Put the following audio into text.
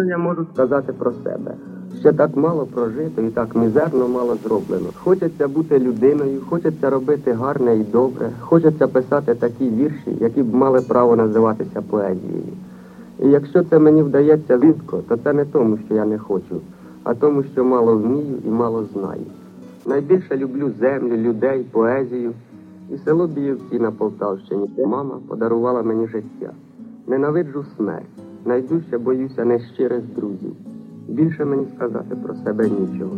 я можу сказати про себе? Ще так мало прожито і так мізерно мало зроблено. Хочеться бути людиною, хочеться робити гарне і добре, хочеться писати такі вірші, які б мали право називатися поезією. І якщо це мені вдається рідко, то це не тому, що я не хочу, а тому, що мало вмію і мало знаю. Найбільше люблю землю, людей, поезію і село Біївці на Полтавщині, де мама подарувала мені життя. Ненавиджу смерть, найдужче боюся нещирих друзів. Більше мені сказати про себе нічого.